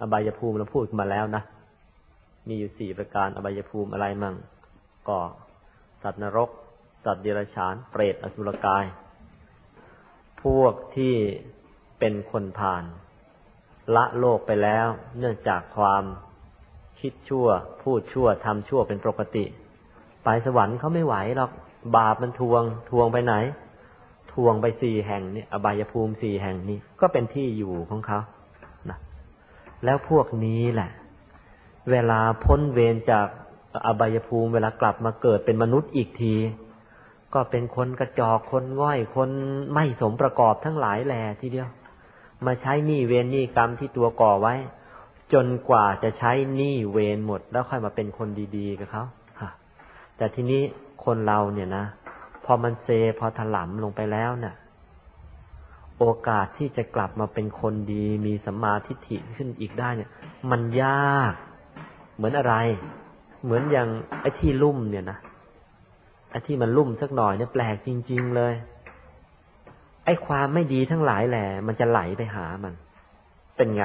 อบายภูมิเราพูดมาแล้วนะ มีอยู่สี่ประการอบายภูมิอะไรมั่ง ก็สัตว์นรก สัตว์เดรัจฉาน เปรตอสุรกาย พวกที่เป็นคนผ่าน ละโลกไปแล้ว เนื่องจากความคิดชั่ว พูดชั่วทำชั่วเป็นปกติ ไปสวรรค์เขาไม่ไหวหรอก บาปมันทวง ทวงไปไหน ทวงไปสี่แห่งนี่อบายภูมิสี่แห่งนี้ ก็เป็นที่อยู่ของเขา แล้วพวกนี้แหละ เวลาพ้นเวรจากอบายภูมิเวลากลับมาเกิดเป็นมนุษย์อีกที ก็เป็นคนกระจอกคนง่อยคนไม่สมประกอบทั้งหลายแหล่ทีเดียว มาใช้หนี้เวรหนี้กรรมที่ตัวก่อไว้ จนกว่าจะใช้หนี้เวรหมด แล้วค่อยมาเป็นคนดีๆกับเขาแต่ทีนี้คนเราเนี่ยนะ พอมันเซพอถลำลงไปแล้วเนะ่ย โอกาสที่จะกลับมาเป็นคนดี มีสัมมาทิฏฐิขึ้นอีกได้เนี่ย มันยาก เหมือนอะไร เหมือนอย่างไอ้ที่ลุ่มเนี่ยนะไอ้ที่มันลุ่มสักหน่อยเนี่ยแปลกจริง ๆเลย ไอ้ความไม่ดีทั้งหลายแหละมันจะไหลไปหามัน เป็นไง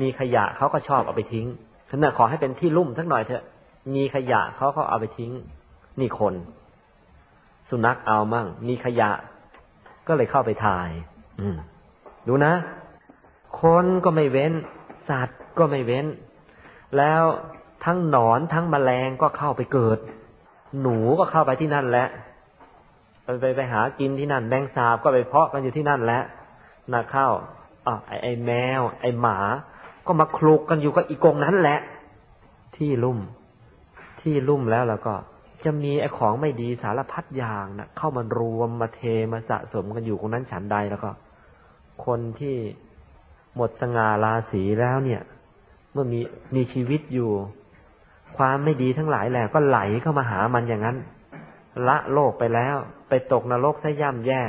มีขยะเขาก็ชอบเอาไปทิ้งขณะขอให้เป็นที่ลุ่มสักหน่อยเถอะ มีขยะเขาก็เอาไปทิ้ง นี่คน สุนัขเอามั่ง มีขยะ ก็เลยเข้าไปถ่าย อืมดูนะ คนก็ไม่เว้น สัตว์ก็ไม่เว้น แล้วทั้งหนอนทั้งแมลงก็เข้าไปเกิด หนูก็เข้าไปที่นั่นแหละไปไปไปหากินที่นั่นแมงสาบก็ไปเพาะกันอยู่ที่นั่นแหละนะเข้าอ๋อไอไอแมว ไอหมา ก็มาคลุกกันอยู่กับอีกงนั้นแหละ ที่ลุ่ม ที่ลุ่มแล้วแล้วก็ จะมีไอ้ของไม่ดีสารพัดอย่างนะเข้ามารวมมาเทมาสะสมกันอยู่ตรงนั้นฉันใดแล้วก็ คนที่หมดสง่าราศีแล้วเนี่ย เมื่อมีมีชีวิตอยู่ ความไม่ดีทั้งหลายแหละก็ไหลเข้ามาหามันอย่างนั้น ละโลกไปแล้ว ไปตกนรกซะย่ำแย่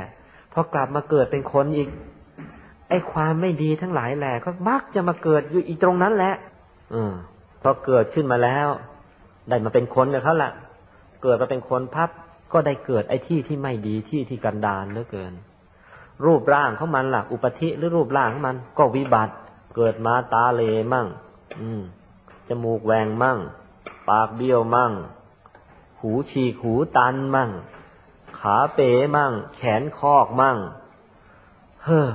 พอกลับมาเกิดเป็นคนอีก ไอ้ความไม่ดีทั้งหลายแหละก็มักจะมาเกิดอยู่อีตรงนั้นแหละ อืมพอเกิดขึ้นมาแล้ว ได้มาเป็นคนกับเขาละ เกิดมาเป็นคนพับก็ได้เกิดไอ้ที่ที่ไม่ดีที่ที่กันดานเหลือเกิน รูปร่างของมันล่ะอุปธิหรือรูปร่างของมัน ก็วิบัติ เกิดมาตาเลมั่ง อืมจมูกแหวงมั่ง ปากเบี้ยวมั่ง หูฉีกหูตันมั่ง ขาเป๋มั่ง แขนคอกมั่ง เฮ้อ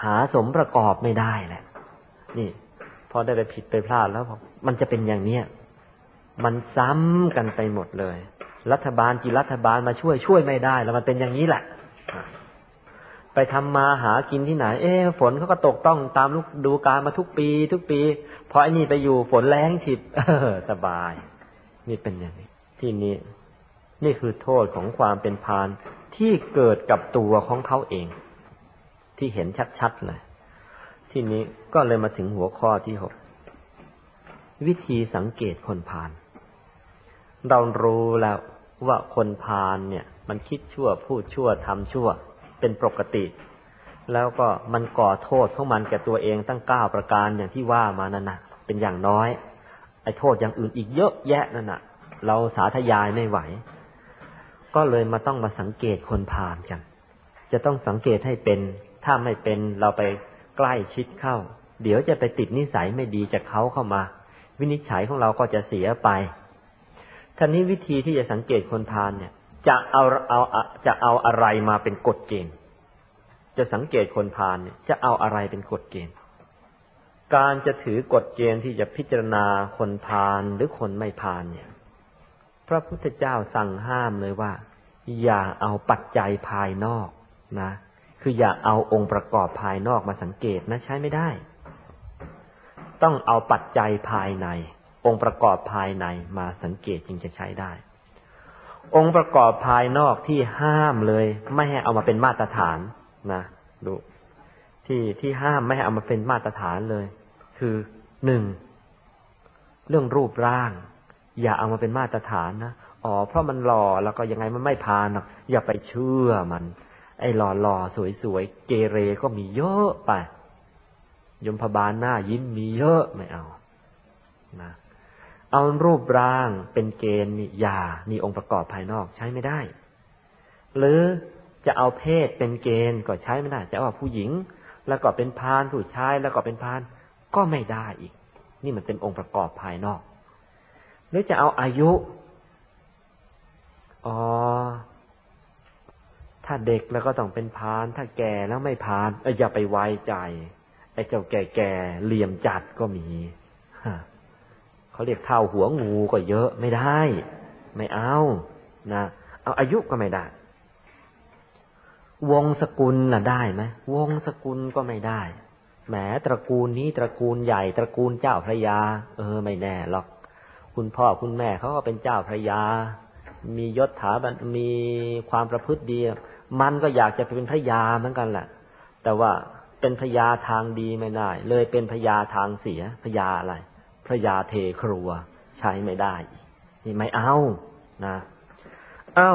หาสมประกอบไม่ได้แหละ นี่พอได้ไปผิดไปพลาดแล้วมันจะเป็นอย่างเนี้ยมันซ้ำกันไปหมดเลย รัฐบาลกี่รัฐบาลมาช่วยช่วยไม่ได้ แล้วมันเป็นอย่างนี้แหละ ไปทำมาหากินที่ไหน เอ๊ฝนเขาก็ตกต้องตามลูกดูการมาทุกปี ทุกปีพอไอ้นี่ไปอยู่ฝนแรงฉิบออสบาย นี่เป็นอย่างนี้ ที่นี้นี่คือโทษของความเป็นพานที่เกิดกับตัวของเขาเอง ที่เห็นชัดๆเลยที่นี้ก็เลยมาถึงหัวข้อที่หกวิธีสังเกตคนพาล เรารู้แล้วว่าคนพาลเนี่ย มันคิดชั่วพูดชั่วทำชั่ว เป็นปกติ แล้วก็มันก่อโทษของมันแก่ตัวเองตั้งเก้าประการอย่างที่ว่ามานั่นนะเป็นอย่างน้อย ไอ้โทษอย่างอื่นอีกเยอะแยะนั่นนะเราสาธยายไม่ไหว ก็เลยมาต้องมาสังเกตคนพาลกัน จะต้องสังเกตให้เป็น ถ้าไม่เป็นเราไปใกล้ชิดเข้า เดี๋ยวจะไปติดนิสัยไม่ดีจากเขาเข้ามา วินิจฉัยของเราก็จะเสียไป ท่านี้วิธีที่จะสังเกตคนพาลเนี่ย จะเอาเอาจะเอาอะไรมาเป็นกฎเกณฑ์ จะสังเกตคนพาลเนี่ยจะเอาอะไรเป็นกฎเกณฑ์ การจะถือกฎเกณฑ์ที่จะพิจารณาคนพาลหรือคนไม่พาลเนี่ย พระพุทธเจ้าสั่งห้ามเลยว่า อย่าเอาปัจจัยภายนอกนะ คืออย่าเอาองค์ประกอบภายนอกมาสังเกตนะใช้ไม่ได้ ต้องเอาปัจจัยภายใน องค์ประกอบภายในมาสังเกตจึงจะใช้ได้ องค์ประกอบภายนอกที่ห้ามเลย ไม่ให้เอามาเป็นมาตรฐานนะดูที่ที่ห้ามไม่ให้เอามาเป็นมาตรฐานเลย คือหนึ่งเรื่องรูปร่าง อย่าเอามาเป็นมาตรฐานนะอ๋อเพราะมันหล่อแล้วก็ยังไงมันไม่พานหรอกอย่าไปเชื่อมัน ไอ้หล่อหล่อสวยสวยเกเรก็มีเยอะไปยมพบาลหน้ายิ้มมีเยอะไม่เอานะ เอารูปร่างเป็นเกณฑ์นี่อย่ามีองค์ประกอบภายนอกใช้ไม่ได้ หรือจะเอาเพศเป็นเกณฑ์ก็ใช้ไม่ได้ จะเอาผู้หญิง แล้วก็เป็นพานผู้ชายแล้วก็เป็นพานก็ไม่ได้อีก นี่มันเป็นองค์ประกอบภายนอก หรือจะเอาอายุอ๋อถ้าเด็กแล้วก็ต้องเป็นพาน ถ้าแก่แล้วไม่พานอย่าไปไว้ใจไอ้เจ้าแก่ๆเหลี่ยมจัดก็มี เขาเรียกเท่าหัวงูก็เยอะไม่ได้ ไม่เอานะเอาอายุก็ไม่ได้ วงสกุลน่ะได้ไหมวงสกุลก็ไม่ได้แหมตระกูลนี้ตระกูลใหญ่ตระกูลเจ้าพระยา เออ ไม่แน่หรอก คุณพ่อคุณแม่เขาก็เป็นเจ้าพระยา มียศถาบรรมีความประพฤติดี มันก็อยากจะเป็นพระยาเหมือนกันแหละ แต่ว่าเป็นพระยาทางดีไม่ได้ เลยเป็นพระยาทางเสียพระยาอะไร พระยาเทครัวใช้ไม่ได้นี่ไม่เอานะเอา้า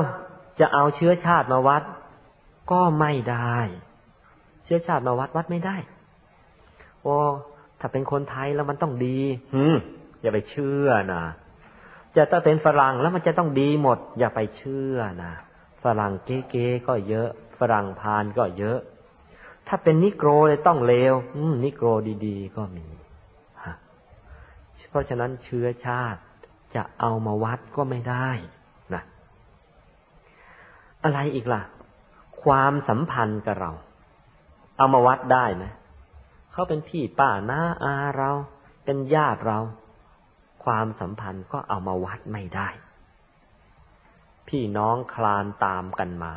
จะเอาเชื้อชาติมาวัด ก็ไม่ได้ เชื้อชาติมาวัดวัดไม่ได้โอ้ถ้าเป็นคนไทยแล้วมันต้องดีหืมอย่าไปเชื่อนะจะถ้าเป็นฝรั่งแล้วมันจะต้องดีหมด อย่าไปเชื่อนะฝรั่งเก๊ๆก็เยอะ ฝรั่งพานก็เยอะ ถ้าเป็นนิโกรเลยต้องเลว อืมนิโกรดีๆ ก็มี เพราะฉะนั้นเชื้อชาติจะเอามาวัดก็ไม่ได้นะอะไรอีกล่ะ ความสัมพันธ์กับเรา เอามาวัดได้ไหมเขาเป็นพี่ป้าน้าอาเรา เป็นญาติเรา ความสัมพันธ์ก็เอามาวัดไม่ได้ พี่น้องคลานตามกันมา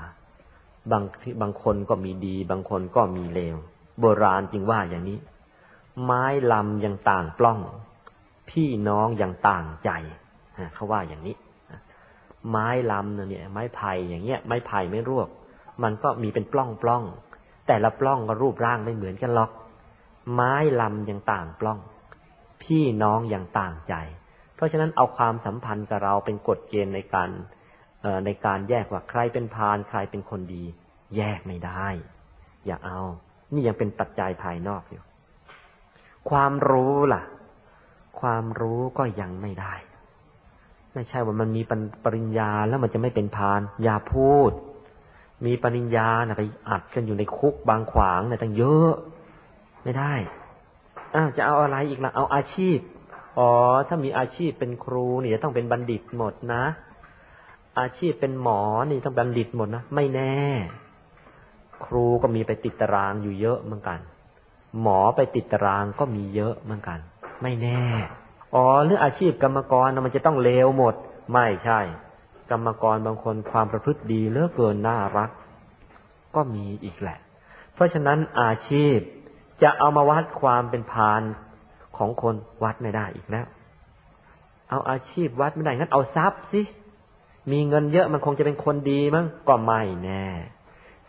บางบางคนก็มีดี บางคนก็มีเลว โบราณจึงว่าอย่างนี้ ไม้ลำยังต่างปล้อง พี่น้องอยังต่างใจเขาว่าอย่างนี้ ไม้ลำเนี่ย ไม้ไผ่อย่างเงี้ย ไม้ไผ่ไม่รวบ มันก็มีเป็นปล้องปล้อง แต่ละปล้องก็รูปร่างไม่เหมือนกันหรอก ไม้ลำยังต่างปล้อง พี่น้องอยังต่างใจ เพราะฉะนั้นเอาความสัมพันธ์กับเราเป็นกฎเกณฑ์ในการในการแยกว่าใครเป็นพานใครเป็นคนดี แยกไม่ได้ อย่าเอา นี่ยังเป็นปัจจัยภายนอกอยู่ ความรู้ล่ะ ความรู้ก็ยังไม่ได้ ไม่ใช่ว่ามันมีปริญญาแล้วมันจะไม่เป็นพาน อย่าพูด มีปริญญานะไปอัดกันอยู่ในคุกบางขวางเนี่ยตั้งเยอะ ไม่ได้อ้าวจะเอาอะไรอีกล่ะ เอาอาชีพ อ๋อ ถ้ามีอาชีพเป็นครูนี่จะต้องเป็นบัณฑิตหมดนะ อาชีพเป็นหมอนี่ต้องบัณฑิตหมดนะ ไม่แน่ ครูก็มีไปติดตารางอยู่เยอะเหมือนกัน หมอไปติดตารางก็มีเยอะเหมือนกัน ไม่แน่ อ๋อเรื่องอาชีพกรรมกรมันจะต้องเลวหมด ไม่ใช่ กรรมกรบางคนความประพฤติดีเลือกเกินน่ารัก ก็มีอีกแหละ เพราะฉะนั้นอาชีพจะเอามาวัดความเป็นพานของคนวัดไม่ได้อีกแล้ว เอาอาชีพวัดไม่ได้งั้นเอาทรัพย์สิ มีเงินเยอะมันคงจะเป็นคนดีมั้งก็ไม่แน่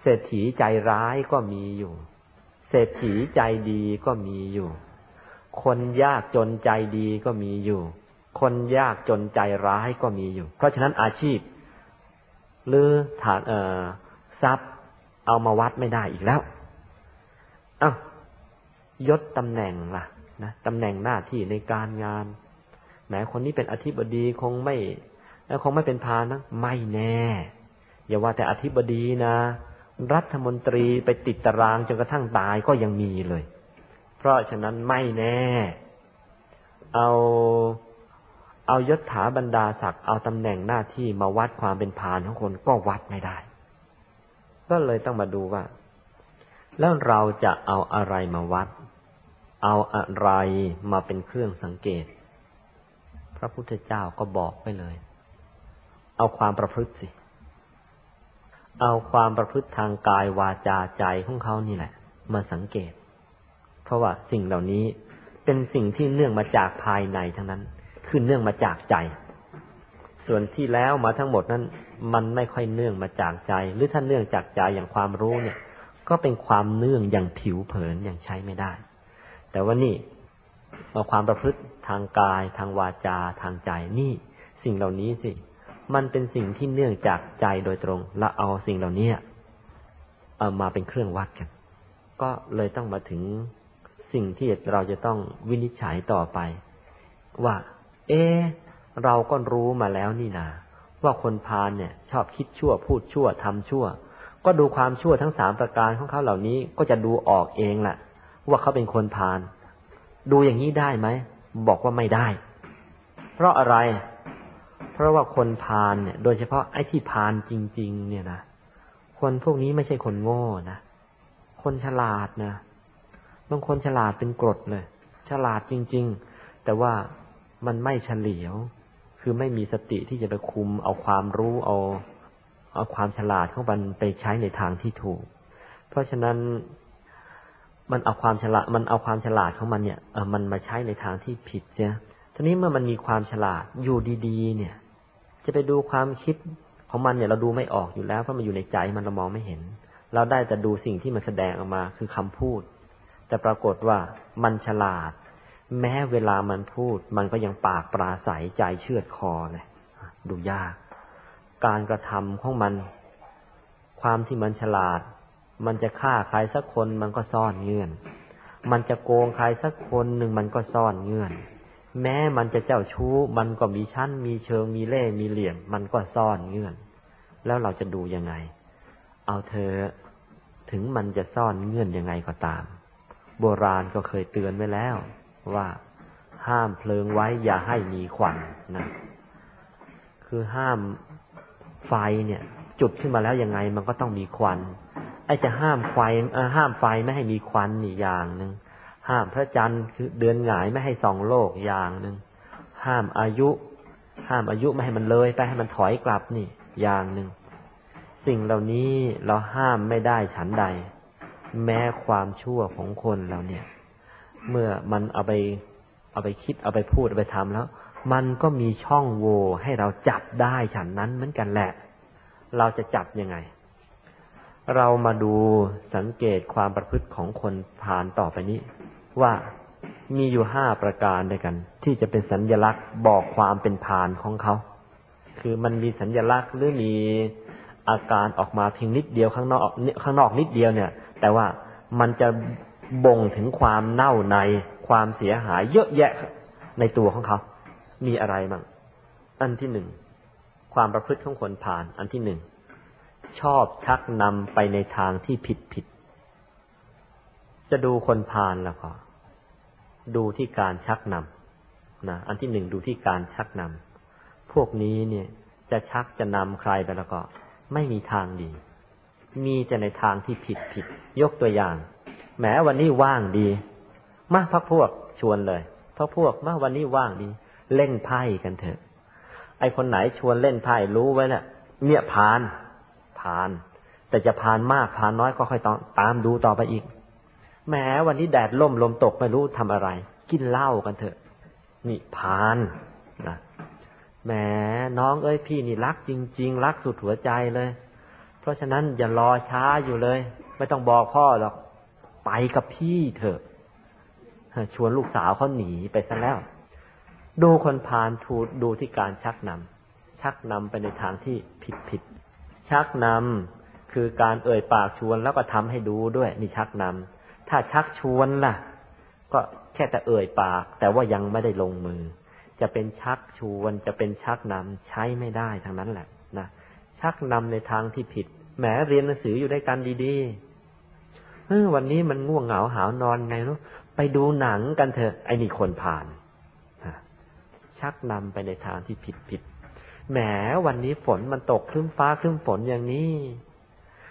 เศรษฐีใจร้ายก็มีอยู่ เศรษฐีใจดีก็มีอยู่ คนยากจนใจดีก็มีอยู่ คนยากจนใจร้ายก็มีอยู่ เพราะฉะนั้นอาชีพ หรือฐานเอ่อทรัพย์เอามาวัดไม่ได้อีกแล้วอ้าวยศตำแหน่งล่ะนะตำแหน่งหน้าที่ในการงานแม้คนนี้เป็นอธิบดีคงไม่แล้วคงไม่เป็นพานะไม่แน่ อย่าว่าแต่อธิบดีนะ รัฐมนตรีไปติดตารางจนกระทั่งตายก็ยังมีเลย เพราะฉะนั้นไม่แน่ เอาเอายศถาบรรดาศักดิ์เอาตำแหน่งหน้าที่มาวัดความเป็นพานของคนก็วัดไม่ได้ ก็เลยต้องมาดูว่า แล้วเราจะเอาอะไรมาวัด เอาอะไรมาเป็นเครื่องสังเกต พระพุทธเจ้าก็บอกไปเลย เอาความประพฤติสิ เอาความประพฤติทางกายวาจาใจของเขานี่แหละ มาสังเกต เพราะว่าสิ่งเหล่านี้เป็นสิ่งที่เนื่องมาจากภายในทั้งนั้น คือเนื่องมาจากใจ ส่วนที่แล้วมาทั้งหมดนั้น มันไม่ค่อยเนื่องมาจากใจ หรือถ้าเนื่องจากใจอย่างความรู้เนี่ย ก็เป็นความเนื่องอย่างผิวเผินอย่างใช้ไม่ได้ แต่ว่านี่เอาความประพฤติทางกาย ทางวาจาทางใจนี่ สิ่งเหล่านี้สิ มันเป็นสิ่งที่เนื่องจากใจโดยตรง และเอาสิ่งเหล่านี้เอามาเป็นเครื่องวัดกัน ก็เลยต้องมาถึง สิ่งที่เราจะต้องวินิจฉัยต่อไป ว่า เอ เราก็รู้มาแล้วนี่นา ว่าคนพาลเนี่ย ชอบคิดชั่วพูดชั่วทำชั่ว ก็ดูความชั่วทั้งสามประการของเขาเหล่านี้ก็จะดูออกเองแหละว่าเขาเป็นคนพาลดูอย่างนี้ได้ไหมบอกว่าไม่ได้ เพราะอะไร เพราะว่าคนพาลเนี่ย โดยเฉพาะไอ้ที่พาลจริง ๆ เนี่ยนะคนพวกนี้ไม่ใช่คนโง่นะคนฉลาดนะ บางคนฉลาดเป็นกรดเลย ฉลาดจริง ๆ แต่ว่ามันไม่เฉลียว คือไม่มีสติที่จะไปคุมเอาความรู้เอาเอาความฉลาดของมันไปใช้ในทางที่ถูก เพราะฉะนั้นมันเอาความฉลาดมันเอาความฉลาดของมันเนี่ยเออมันมาใช้ในทางที่ผิดเจ้ทีนี้เมื่อมันมีความฉลาดอยู่ดีๆ เนี่ย จะไปดูความคิดของมันเนี่ยเราดูไม่ออกอยู่แล้วเพราะมันอยู่ในใจมันเรามองไม่เห็น เราได้แต่ดูสิ่งที่มันแสดงออกมาคือคำพูด แต่ปรากฏว่ามันฉลาด แม้เวลามันพูด มันก็ยังปากปราศัยใจเชือดคอเลยดูยาก การกระทำของมัน ความที่มันฉลาด มันจะฆ่าใครสักคนมันก็ซ่อนเงื่อน มันจะโกงใครสักคนหนึ่งมันก็ซ่อนเงื่อน แม้มันจะเจ้าชู้ มันก็มีชั้น มีเชิงมีเล่มีเหลี่ยม มันก็ซ่อนเงื่อน แล้วเราจะดูยังไง เอาเธอถึงมันจะซ่อนเงื่อนยังไงก็ตาม โบราณก็เคยเตือนไว้แล้ว ว่าห้ามเพลิงไว้อย่าให้มีควันนะคือห้ามไฟเนี่ย จุดขึ้นมาแล้วยังไงมันก็ต้องมีควันไอ้จะห้ามไฟห้ามไฟไม่ให้มีควันนี่อย่างหนึ่งห้ามพระจันทร์คือเดือนหงายไม่ให้ส่องโลกอย่างหนึ่งห้ามอายุ ห้ามอายุไม่ให้มันเลยไปให้มันถอยกลับนี่อย่างหนึ่งสิ่งเหล่านี้เราห้ามไม่ได้ฉันใด แม้ความชั่วของคนเราเนี่ย เมื่อมันเอาไป เอาไปคิดเอาไปพูดเอาไปทำแล้ว มันก็มีช่องโหว่ให้เราจับได้ฉันนั้นเหมือนกันแหละ เราจะจับยังไง เรามาดูสังเกตความประพฤติของคนผ่านต่อไปนี้ ว่ามีอยู่ห้าประการด้วยกัน ที่จะเป็นสัญญลักษณ์บอกความเป็นพานของเขา คือมันมีสัญญลักษณ์หรือมีอาการออกมาเพียงนิดเดียวข้างนอกข้างนอกนิดเดียวเนี่ย แต่ว่ามันจะบ่งถึงความเน่าในความเสียหายเยอะแยะในตัวของเขา มีอะไรบ้าง อันที่หนึ่ง ความประพฤติของคนผ่าน อันที่หนึ่ง ชอบชักนำไปในทางที่ผิดผิด จะดูคนผ่านแล้วก็ดูที่การชักนำนะ อันที่หนึ่งดูที่การชักนำ พวกนี้เนี่ยจะชักจะนำใครไปแล้วก็ ไม่มีทางดี มีแต่ในทางที่ผิดผิด ยกตัวอย่างแม้วันนี้ว่างดี มาพักพวกชวนเลยพักพวกมาวันนี้ว่างดี เล่นไพ่กันเถอะ ไอคนไหนชวนเล่นไพ่รู้ไว้เนี่ยเนี่ยพานพาน แต่จะพานมากพานน้อยก็ค่อยต,อตามดูต่อไปอีกแม้วันนี้แดดล่มลมตกไม่รู้ทำอะไร กินเหล้ากันเถอะ นี่พานนะแหมน้องเอ้ยพี่นี่รักจริง ๆ รักสุดหัวใจเลย ราะฉะนั้นอย่ารอช้าอยู่เลย ไม่ต้องบอกพ่อหรอก ไปกับพี่เถอะ ชวนลูกสาวเขาหนีไปซะแล้ว ดูคนพานทูดูที่การชักนำชักนำไปในทางที่ผิดผิด ชักนำคือการเอ่ยปากชวนแล้วก็ทำให้ดูด้วยนี่ชักนำถ้าชักชวนล่ะ ก็แค่แต่เอ่ยปาก แต่ว่ายังไม่ได้ลงมือ จะเป็นชักชวนจะเป็นชักนำใช้ไม่ได้ทั้งนั้นแหละนะชักนำในทางที่ผิด แหมเรียนหนังสืออยู่ด้วยกันดีๆเออวันนี้มันง่วงเหงาหาวนอนไงเนาะไปดูหนังกันเถอะไอ้นี่คนผ่านชักนำไปในทางที่ผิดผิดแหมวันนี้ฝนมันตกครึ้มฟ้าครึ้มฝนอย่างนี้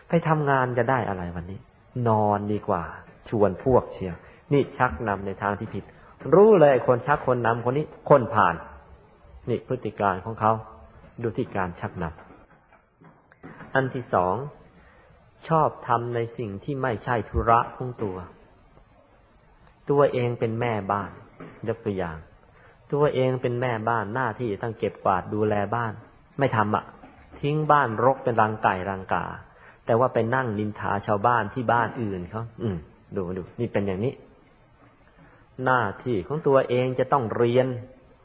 ไปทำงานจะได้อะไรวันนี้ นอนดีกว่า ชวนพวกเชียวนี่ชักนำในทางที่ผิด รู้เลยคนชักคนนำคนนี้คนผ่าน นี่พฤติการของเขาดูที่การชักนำ อันที่สอง ชอบทำในสิ่งที่ไม่ใช่ธุระของตัว ตัวเองเป็นแม่บ้านยกตัวอย่าง ตัวเองเป็นแม่บ้านหน้าที่ต้องเก็บกวาดดูแลบ้าน ไม่ทำอะ่ะ ทิ้งบ้านรกเป็นรังไก่รังกา แต่ว่าไปนั่งนินทาชาวบ้านที่บ้านอื่นเขาอืม ดูดูนี่เป็นอย่างนี้ หน้าที่ของตัวเองจะต้องเรียน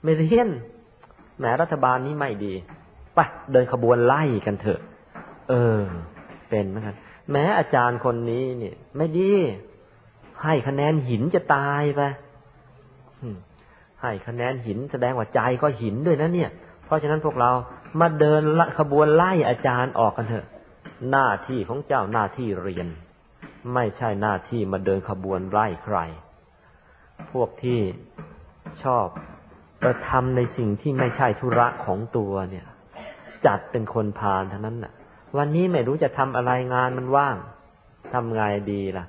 ไม่เรียนแหมรัฐบาลนี้ไม่ดีไปเดินขบวนไล่กันเถอะ เออ เป็นเหมือนกันแม้อาจารย์คนนี้เนี่ย ไม่ดี ให้คะแนนหินจะตายไปให้คะแนนหินแสดงว่าใจก็หินด้วยนะเนี่ย เพราะฉะนั้นพวกเรามาเดินขบวนไล่อาจารย์ออกกันเถอะ หน้าที่ของเจ้าหน้าที่เรียน ไม่ใช่หน้าที่มาเดินขบวนไล่ใคร พวกที่ชอบกระทำในสิ่งที่ไม่ใช่ธุระของตัวเนี่ย จัดเป็นคนพาลเท่านั้นน่ะ วันนี้ไม่รู้จะทำอะไรงานมันว่างทำไงดีล่ะ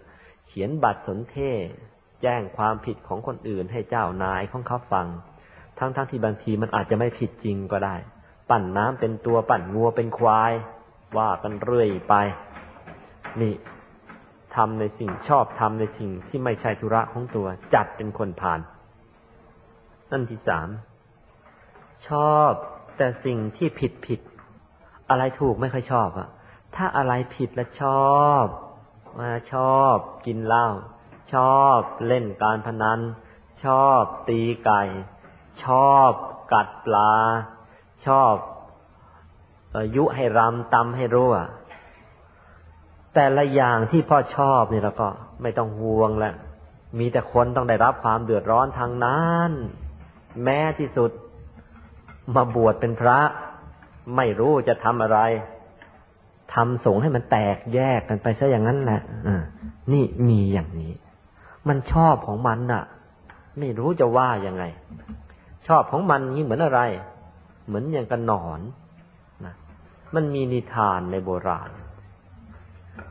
เขียนบัตรสนเทศ แจ้งความผิดของคนอื่นให้เจ้านายของเขาฟัง ทั้งๆทที่บางทีมันอาจจะไม่ผิดจริงก็ได้ ปั่นน้ำเป็นตัวปั่นงัวเป็นควาย ว่ากันเรื่อยไป นี่ทำในสิ่งชอบทำในสิ่งที่ไม่ใช่ธุระของตัว จัดเป็นคนผ่าน นั่นที่สาม ชอบแต่สิ่งที่ผิดผิด อะไรถูกไม่ค่อยชอบอะถ้าอะไรผิดแล้วชอบมาชอบกินเหล้าชอบเล่นการพนัน ชอบตีไก่ ชอบกัดปลา ชอบยุให้รำตำให้รั่ว แต่ละอย่างที่พ่อชอบนี่แล้วก็ไม่ต้องห่วงแล้วมีแต่คนต้องได้รับความเดือดร้อนทางนั้น แม้ที่สุดมาบวชเป็นพระ ไม่รู้จะทำอะไรทำสงให้มันแตกแยกกันไปซะอย่างนั้นแหละนี่มีอย่างนี้ มันชอบของมันน่ะ ไม่รู้จะว่ายังไง ชอบของมันนี่เหมือนอะไร เหมือนอย่างกันหนอนนะมันมีนิทานในโบราณ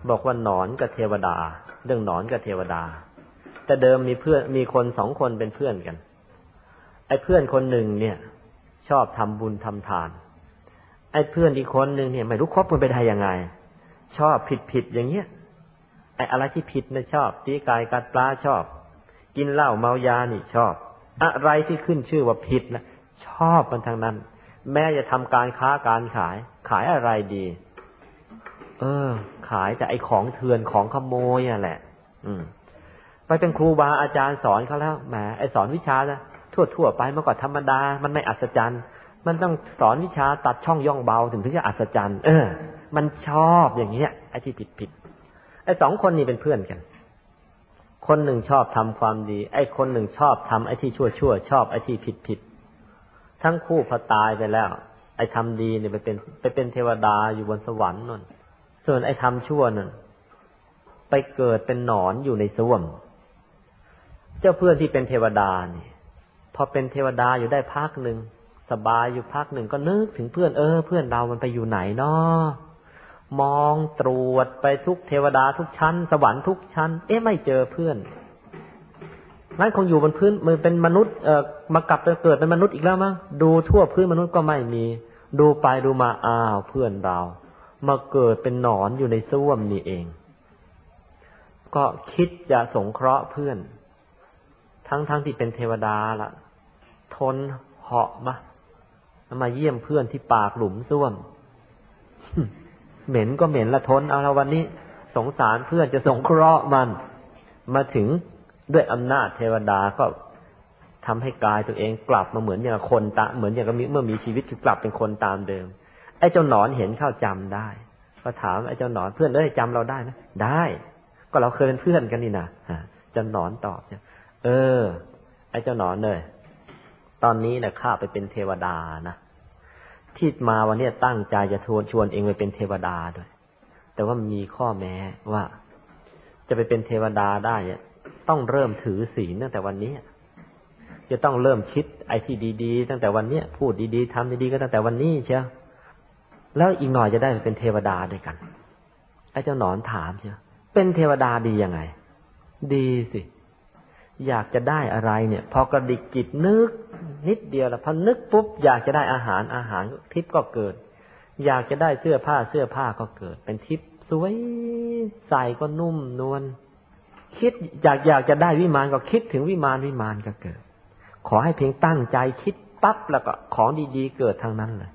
บอกว่าหนอนกับเทวดา เรื่องหนอนกับเทวดา แต่เดิมมีเพื่อนมีคนสองคนเป็นเพื่อนกัน ไอ้เพื่อนคนหนึ่งเนี่ย ชอบทำบุญทำทาน ไอ้เพื่อนอีกคนหนึ่งเนี่ย ไม่รู้คบกันไปได้ยังไง ชอบผิดผิดอย่างเงี้ยไอ้อะไรที่ผิดนะชอบตีกายกัดปลาชอบ กินเหล้าเมายานี่ชอบ อะไรที่ขึ้นชื่อว่าผิดนะชอบมันทางนั้น แม้จะทำการค้าการขาย ขายอะไรดี เออ ขายแต่ไอ้ของเถื่อนของขโมยอะแหละ อืมไปเป็นครูบาอาจารย์สอนเขาแล้วแหมไอสอนวิชานะทั่วทั่วไปเมื่อก่อนธรรมดา มันไม่อัศจรรย์ มันต้องสอนวิชาตัดช่องย่องเบาถึงถึงจะอัศจรรย์ เออ มันชอบอย่างเงี้ยไอ้ที่ผิดผิดไอ้สองคนนี้เป็นเพื่อนกัน คนหนึ่งชอบทำความดี ไอ้คนหนึ่งชอบทำไอ้ที่ชั่วชั่วชอบไอ้ที่ผิดผิดทั้งคู่พอตายไปแล้ว ไอ้ทำดีเนี่ยไปเป็นไปเป็นเทวดาอยู่บนสวรรค์นั่นส่วนไอ้ทำชั่วนั่นไปเกิดเป็นหนอนอยู่ในส้วม เจ้าเพื่อนที่เป็นเทวดาเนี่ยพอเป็นเทวดาอยู่ได้พักหนึ่ง สบายอยู่พักหนึ่งก็นึกถึงเพื่อนเออ เพื่อนเรามันไปอยู่ไหนเนาะมองตรวจไปทุกเทวดาทุกชั้น สวรรค์ทุกชั้น เอ๊ะไม่เจอเพื่อนงั้นคงอยู่บนพื้นมันเป็นมนุษย์เอ่อมากลับไปเกิดเป็นมนุษย์อีกแล้วมั้งดูทั่วพื้นมนุษย์ก็ไม่มี ดูไปดูมาอ้าวเพื่อนเรา มาเกิดเป็นหนอนอยู่ในส้วมนี่เอง ก็คิดจะสงเคราะห์เพื่อน ทั้งๆทที่เป็นเทวดาละทนเหาะมา มาเยี่ยมเพื่อนที่ปากหลุมส้วม เหม็นก็เหม็นละทนเอาละวันนี้ สงสารเพื่อนจะสงเคราะห์มัน มาถึงด้วยอำนาจเทวดาก็ทำให้กายตัวเองกลับมาเหมือนอย่างคนตาเหมือนอย่างเมื่อมีชีวิตคือกลับเป็นคนตามเดิม ไอ้เจ้าหนอนเห็นเข้าจำได้ ก็ถามไอ้เจ้าหนอนเพื่อนเอ้ยจำเราได้นะได้ ก็เราเคยเป็นเพื่อนกันนี่นะเจ้าหนอนตอบเออ ไอ้เจ้าหนอนเลย ตอนนี้นะข้าไปเป็นเทวดานะที่มาวันนี้ตั้งใจจะชวนชวนเองไปเป็นเทวดาด้วย แต่ว่ามีข้อแม้ว่า จะไปเป็นเทวดาได้เนี่ยต้องเริ่มถือศีลตั้งแต่วันนี้จะต้องเริ่มคิดไอ้ที่ดีๆ ตั้งแต่วันนี้พูดดีๆทำดีๆก็ตั้งแต่วันนี้เชียวแล้วอีกหน่อยจะได้เป็นเทวดาด้วยกันไอ้เจ้าหนอนถามเชียวเป็นเทวดาดียังไง ดีสิ อยากจะได้อะไรเนี่ย พอกระดิกจิตนึก นิดเดียวแล้วพอนึกปุ๊บอยากจะได้อาหารอาหารทิพย์ก็เกิด อยากจะได้เสื้อผ้าเสื้อผ้าก็เกิด เป็นทิพย์สวยใส่ก็นุ่มนวลคิดอยากอยากจะได้วิมานก็คิดถึงวิมานวิมานก็เกิด ขอให้เพียงตั้งใจคิดปั๊บแล้วก็ของดีๆเกิดทางนั้นเลย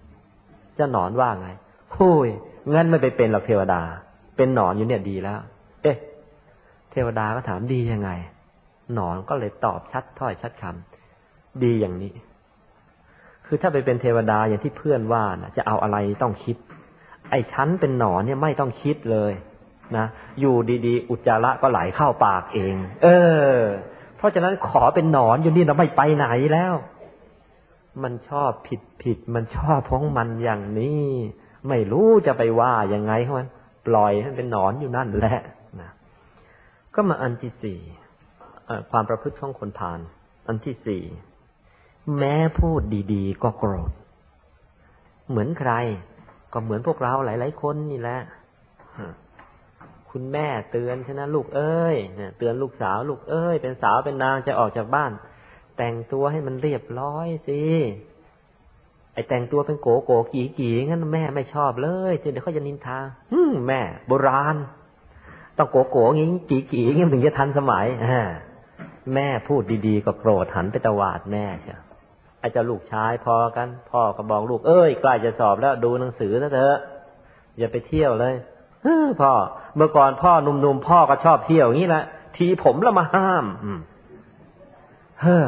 จะหนอนว่าไงหุยงั้นไม่ไปเป็นหรอกเทวดา เป็นหนอนอยู่เนี่ยดีแล้ว เอ๊ะ เทวดาก็ถามดียังไง หนอนก็เลยตอบชัดถ้อยชัดคำดีอย่างนี้ คือถ้าไปเป็นเทวดาอย่างที่เพื่อนว่านะจะเอาอะไรต้องคิด ไอ้ชั้นเป็นหนอนเนี่ยไม่ต้องคิดเลยนะอยู่ดีๆ อุจจาระก็ไหลเข้าปากเอง เออ เพราะฉะนั้นขอเป็นหนอนอยู่นี่เราไม่ไปไหนแล้ว มันชอบผิดผิดมันชอบพ้องมันอย่างนี้ ไม่รู้จะไปว่ายังไงเขามันปล่อยให้เป็นหนอนอยู่นั่นแหละนะก็มาอันที่สี่ ความประพฤติของคนผ่าน อันที่สี่แม้พูดดีๆ ก็โกรธ เหมือนใคร ก็เหมือนพวกเราหลาย ๆ คนนี่แหละคุณแม่เตือนใช่ไหมลูกเอ้ยเตือนลูกสาวลูกเอ้ย เป็นสาวเป็นนางจะออกจากบ้าน แต่งตัวให้มันเรียบร้อยสิไอแต่งตัวเป็นโกโกกีกีงั้นแม่ไม่ชอบเลยเดี๋ยวเขาจะนินทาอืแม่ โบราณ ต้องโกโกงี้กีกีงี้ถึงจะทันสมัย แม่พูดดีๆก็โกรธหันไปตวาดแม่เชียวไอจะลูกชายพอกัน พ่อก็บอกลูกเอ้ยใกล้จะสอบแล้วดูหนังสือซะเถอะอย่าไปเที่ยวเลยพ่อ เมื่อก่อนพ่อหนุ่มๆพ่อก็ชอบเที่ยวงี้แหละทีผมล้วมาห้ามเฮ้อ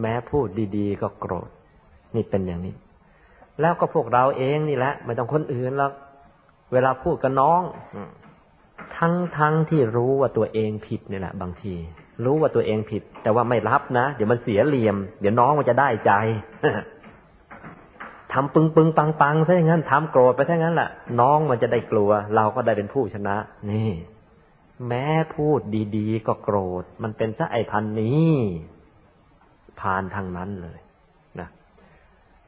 แม้พูดดีๆก็โกรธ นี่เป็นอย่างนี้ แล้วก็พวกเราเองนี่แหละไม่ต้องคนอื่นแล้วเวลาพูดกับน้องทั้งทั้งที่รู้ว่าตัวเองผิดนี่แหละ บางที รู้ว่าตัวเองผิด แต่ว่าไม่รับนะ เดี๋ยวมันเสียเหลี่ยม เดี๋ยวน้องมันจะได้ใจทำปึงปึงปังปังซะอย่างนั้นทำโกรธไปซะอย่างนั้นแหละน้องมันจะได้กลัว เราก็ได้เป็นผู้ชนะ นี่ แม้พูดดีๆ ก็โกรธ มันเป็นซะไอพันนี้ ผ่านทางนั้นเลยนะ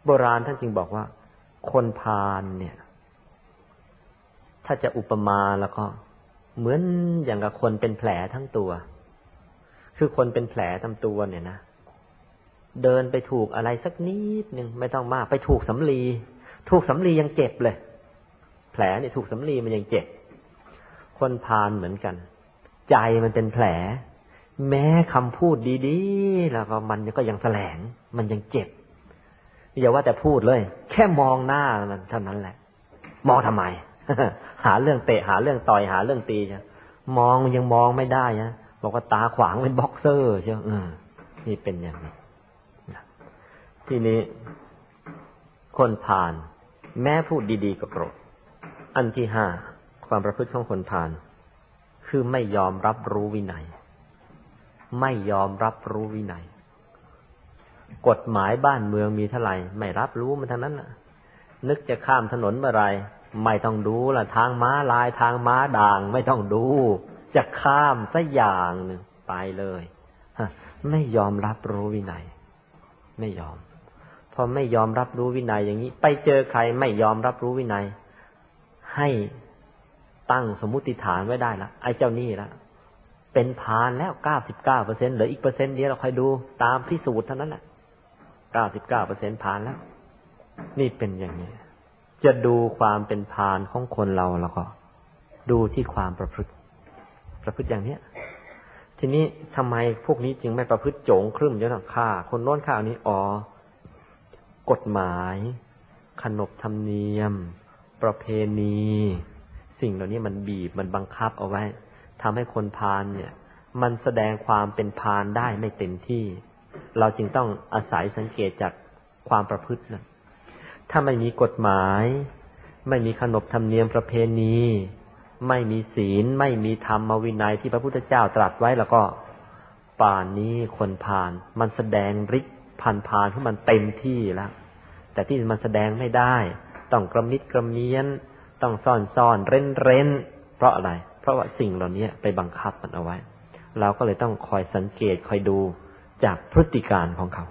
โบราณท่านจึงบอกว่า คนพาลเนี่ย ถ้าจะอุปมาแล้วก็ เหมือนอย่างกับคนเป็นแผลทั้งตัว คือคนเป็นแผลทั้งตัวเนี่ยนะ เดินไปถูกอะไรสักนิดหนึ่งไม่ต้องมาก ไปถูกสำลี ถูกสำลียังเจ็บเลย แผลเนี่ยถูกสำลีมันยังเจ็บ คนพาลเหมือนกัน ใจมันเป็นแผล แม้คำพูดดีๆ แล้วก็มันก็ยังแสลง มันยังเจ็บอย่าว่าแต่พูดเลย แค่มองหน้ามันเท่านั้นแหละ มองทำไม หาเรื่องเตะหาเรื่องต่อยหาเรื่องตีใช่มองยังมองไม่ได้นะ บอกว่าตาขวางเป็นบ็อกเซอร์ใช่ไหมนี่เป็นอย่างนี้ทีนี้ คนผ่าน แม้พูดดีๆก็โกรธอันที่ห้าความประพฤติของคนผ่าน คือไม่ยอมรับรู้วินัย ไม่ยอมรับรู้วินัย กฎหมายบ้านเมืองมีเท่าไหร่ไม่รับรู้มันทั้งนั้นน่ะ นึกจะข้ามถนนเมื่อไรไม่ต้องดูละทางม้าลายทางม้าด่างไม่ต้องดู จะข้ามสัอย่างหนึ่งไปเลยไม่ยอมรับรู้วินัย ไม่ยอมพอไม่ยอมรับรู้วินัยอย่างนี้ ไปเจอใครไม่ยอมรับรู้วินัย ให้ตั้งสมมุติฐานไว้ได้ละไอ้เจ้านี่ละเป็นพานแล้วเก้าสิบเก้าเปอร์เซ็นเหลืออีกเปอร์เซ็นต์เดียวเราคอยดูตามพิสูจน์เท่านั้นแหละเก้าสิบเก้าเปอร์เซ็นผ่านแล้ว นี่เป็นอย่างนี้ จะดูความเป็นพานของคนเราแล้วก็ ดูที่ความประพฤติ ประพฤติอย่างเนี้ย ทีนี้ทำไมพวกนี้จึงไม่ประพฤติโจงครึ่มเยอะหนักฆ่า คนโน้นข่าวนี้อ๋อกฎหมาย ขนบธรรมเนียม ประเพณี สิ่งเหล่านี้มันบีบมันบังคับเอาไว้ทำให้คนพานเนี่ย มันแสดงความเป็นพานได้ไม่เต็มที่ เราจึงต้องอาศัยสังเกตจากความประพฤตินะถ้าไม่มีกฎหมาย ไม่มีขนบธรรมเนียมประเพณี ไม่มีศีล ไม่มีธรรมวินัยที่พระพุทธเจ้าตรัสไว้แล้วก็ ป่านนี้คนพาน มันแสดงฤทธิ์พันพานที่มันเต็มที่แล้ว แต่ที่มันแสดงไม่ได้ ต้องกระมิดกระเมียน ต้องซ่อนซ่อนเร้นเร้นเพราะอะไร เพราะว่าสิ่งเหล่านี้ไปบังคับมันเอาไว้ เราก็เลยต้องคอยสังเกตคอยดูจากพฤติการของเขา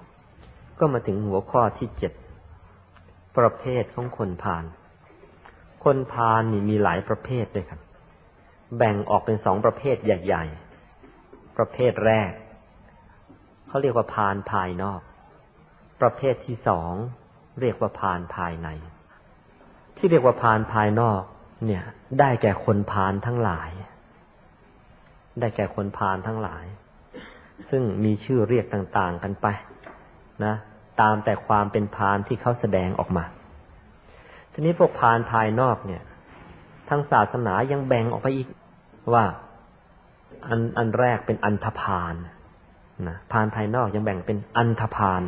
ก็มาถึงหัวข้อที่เจ็ดประเภทของคนพาล คนพาลนี่มีหลายประเภทด้วยครับ แบ่งออกเป็นสองประเภทใหญ่ ๆ ประเภทแรกเขาเรียกว่าพาลภายนอก ประเภทที่สองเรียกว่าพาลภายใน ที่เรียกว่าพาลภายนอก เนี่ย ได้แก่คนพาลทั้งหลาย ได้แก่คนพาลทั้งหลาย ซึ่งมีชื่อเรียกต่าง ๆ กันไป นะ ตามแต่ความเป็นพานที่เขาแสดงออกมา ทีนี้พวกพานภายนอกเนี่ยทั้งศาสนายังแบ่งออกไปอีกว่า อันอันแรกเป็นอันธพาลนะพานภายนอกยังแบ่งเป็นอันธพาล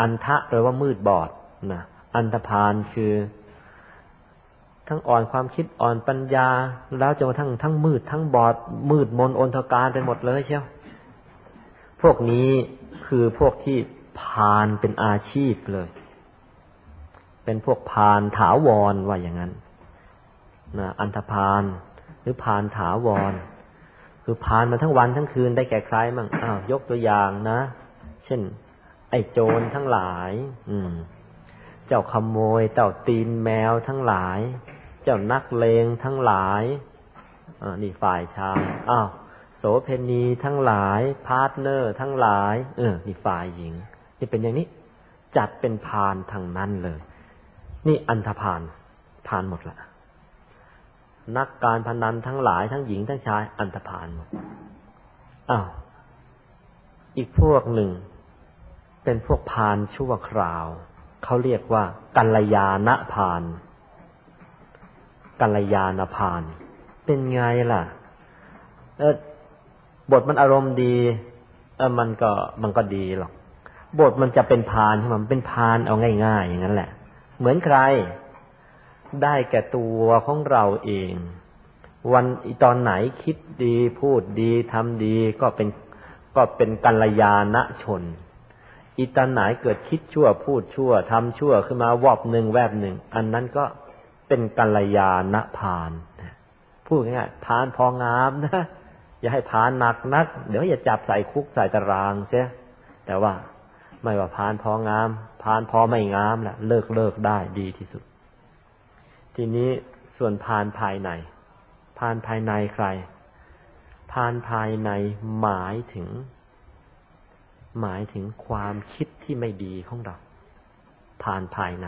อันทะแปลว่ามืดบอดนะอันธพาลคือ ทั้งอ่อนความคิดอ่อนปัญญา แล้วจนกระทั่งทั้งมืดทั้งบอด มืดมนอนทการไปหมดเลยเชียวพวกนี้คือพวกที่พานเป็นอาชีพเลย เป็นพวกพานถาวรว่าอย่างนั้นนะอันธพานหรือพานถาวร คือผานมาทั้งวันทั้งคืนได้แก่ใครมั่งอ้าวยกตัวอย่างนะ เช่น ไอ้โจรทั้งหลาย อืม เจ้าขโมย เจ้าตีนแมวทั้งหลาย เจ้านักเลงทั้งหลายอ่านี่ฝ่ายชายอ้าวโสเภณีทั้งหลาย พาร์ทเนอร์ทั้งหลาย เออนี่ฝ่ายหญิงนี่เป็นอย่างนี้ จัดเป็นพาลทั้งนั้นเลย นี่อันธพาลพาลหมดละนักการพนันทั้งหลายทั้งหญิงทั้งชาย อันธพาลหมดอ้าวอีกพวกหนึ่ง เป็นพวกพานชั่วคราว เขาเรียกว่า กัลยาณพาน กัลยาณพาน เป็นไงล่ะเออบทมันอารมณ์ดี เออมันก็มันก็ดีหรอกบทมันจะเป็นพานใช่ไหมมันเป็นพานเอาง่ายๆอย่างนั้นแหละ เหมือนใคร ได้แก่ตัวของเราเอง วันตอนไหนคิดดีพูดดีทำดีก็เป็นก็เป็นกัลยาณชน อีตอนไหนเกิดคิดชั่วพูดชั่วทำชั่วขึ้นมาวอบหนึ่งแวบหนึ่ง อันนั้นก็เป็นกัลยาณพานพูดง่ายๆพานพองามนะอย่าให้พานหนักนัก เดี๋ยวอย่าจับใส่คุกใส่ตารางเสียแต่ว่า ไม่ว่าพานพองาม พานพอไม่งามละเลิกเลิกได้ดีที่สุด ทีนี้ส่วนพานภายใน พานภายในใคร พานภายในหมายถึง หมายถึงความคิดที่ไม่ดีของเรา พานภายใน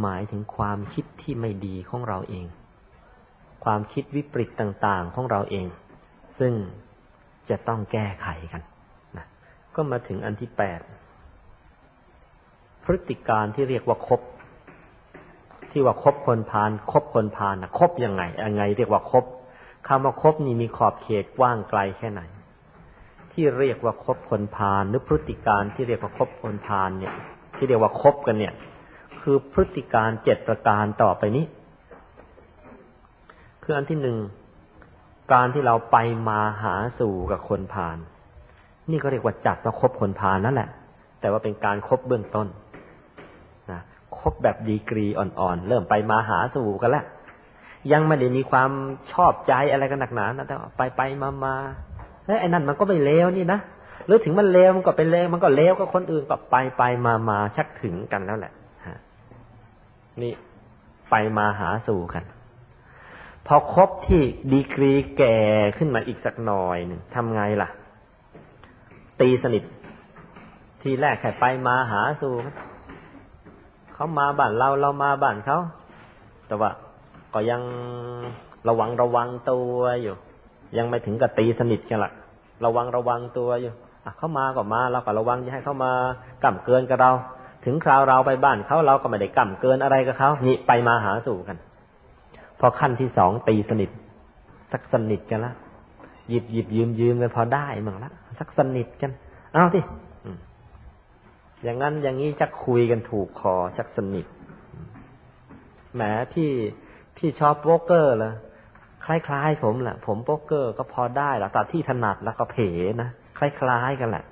หมายถึงความคิดที่ไม่ดีของเราเอง ความคิดวิปริตต่าง ๆ ของเราเอง ซึ่งจะต้องแก้ไขกัน ก็มาถึงอันที่แปดพฤติการที่เรียกว่าคบ ที่ว่าคบคนพาลคบคนพาลนะคบยังไงยังไง เรียกว่าคบคำว่าคบนี่มีขอบเขตกว้างไกลแค่ไหน ที่เรียกว่าคบคนพาลหรือพฤติการที่เรียกว่าคบคนพาลเนี่ย ที่เรียกว่าคบกันเนี่ย คือพฤติการเจ็ดประการต่อไปนี้ คืออันที่หนึ่งการที่เราไปมาหาสู่กับคนพาล นี่ก็เรียกว่าจัดว่าคบคนพาลนั่นแหละ แต่ว่าเป็นการครบเบื้องต้นนะคบแบบดีกรีอ่อนๆ เริ่มไปมาหาสู่กันแล้ว ยังไม่ได้มีความชอบใจอะไรกันหนักหนานะแต่ไปไปมามาเฮ้ยไอ้นั่นมันก็ไม่เลวนี่นะหรือถึงมันเลวมันก็เป็นเลวมันก็เลวก็คนอื่นก็ไปไปมามาชักถึงกันแล้วแหละฮะนี่ไปมาหาสู่กัน พอครบที่ดีกรีแก่ขึ้นมาอีกสักหน่อยหนึ่งทำไงล่ะ ตีสนิท ทีแรกแค่ไปมาหาสู่เขามาบ้านเราเรามาบ้านเขาแต่ว่าก็ยังระวังระวังตัวอยู่ ยังไม่ถึงกับตีสนิทกันละระวังระวังตัวอยู่เขามาก็มาเราก็ระวังอย่าให้เขามากล่ำเกินกับเรา ถึงคราวเราไปบ้านเขาเราก็ไม่ได้กล่ำเกินอะไรกับเขานี่ไปมาหาสู่กัน พอขั้นที่สองตีสนิทสักสนิทกันละ หยิบหยิบยืมยืมกันพอได้มั่งละสักสนิทกัน เอาที่อย่างนั้นอย่างนี้ชักคุยกันถูกคอชักสนิทแหมพี่พี่ชอบโป๊กเกอร์เหรอคล้ายๆผมแหละผมโป๊กเกอร์ก็พอได้ละแต่ที่ถนัดแล้วก็เผนะคล้ายๆกันแหละ